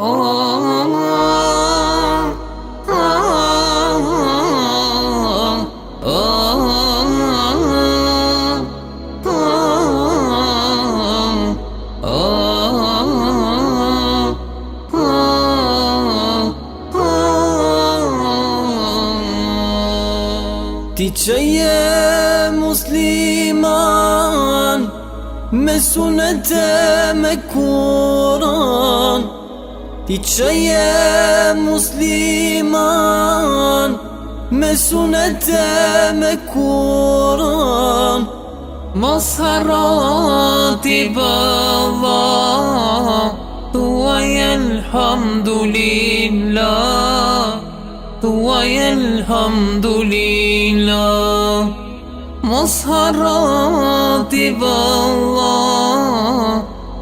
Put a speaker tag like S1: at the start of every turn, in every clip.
S1: O o o musliman Me sunete me kuran o o o o Ti që musliman Me sunet e me kuran Mos haron ti bëdha Tuaj elhamdulillah Tuaj elhamdulillah Mos haron ti bëdha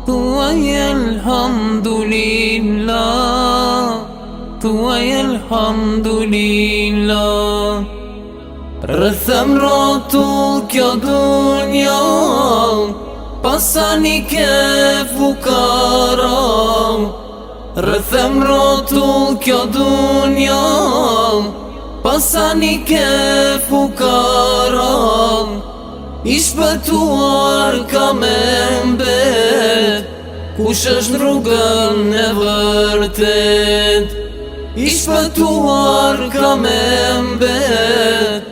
S1: طوي الحمد لله طوي الحمد لله رسم راتو كيا دنيا بساني كيف وكارا رسم راتو كيا دنيا بساني كيف وكارا Ishpëtuar ka me mbet Kush është rrugën e vërtet Ishpëtuar ka me mbet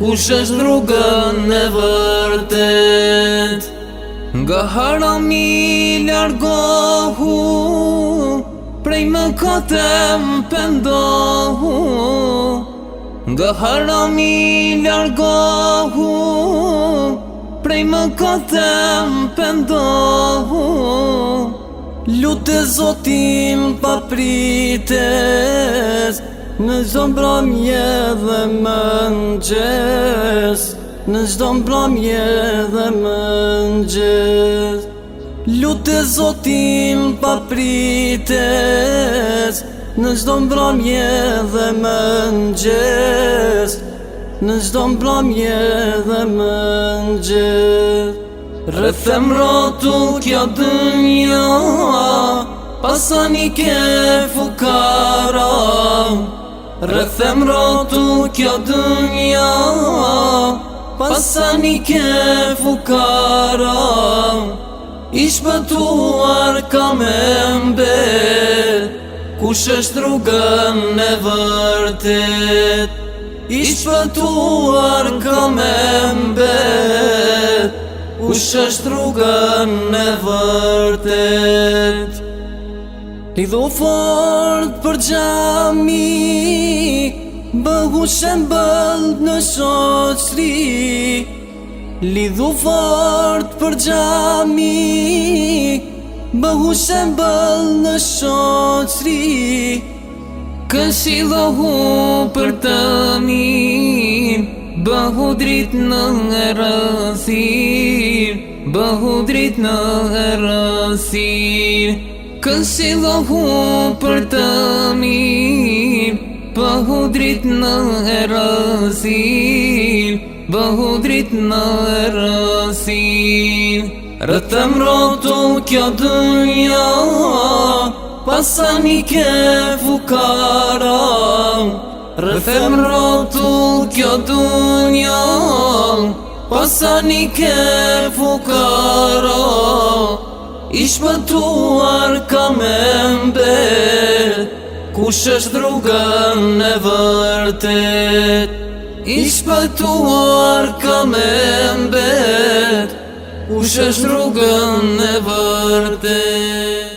S1: Kush është rrugën e vërtet Nga harami largohu Prej më kote më pëndohu Nga harami largohu Prej më këtë pëndohu Lutë zotin zotim paprites Në gjdo më bramje dhe më në Në gjdo më bramje dhe më në Lutë e zotim paprites Në gjdo mbramje dhe më nxez Në gjdo mbramje dhe më nxez Rëthem rotu kjo dënja Pasani ke fukara Rëthem rotu kjo dënja Pasani ke fukara Ishpëtuar kam e mbe Kush është rrugën e vërtet I shpëtuar ka me mbet Kush është rrugën e vërtet Një fort për gjami Bëhu shem bëllë në shoqri Lidhu fort për gjamik Më hushem bëll në shocri Këshilo për të mir Bëhu drit në e rësir Bëhu drit në rësir Këshilo për të mir Bëhu drit në e rësir Bëhu drit në rësir Rëtëm rëtu kjo dënja Pasa një ke fukara Rëtëm rëtu kjo dënja Pasa një ke fukara Ish pëtuar ka me mbe Kush është drugën e vërtet Ish pëtuar ka me mbet u shësh rrugën e vërtet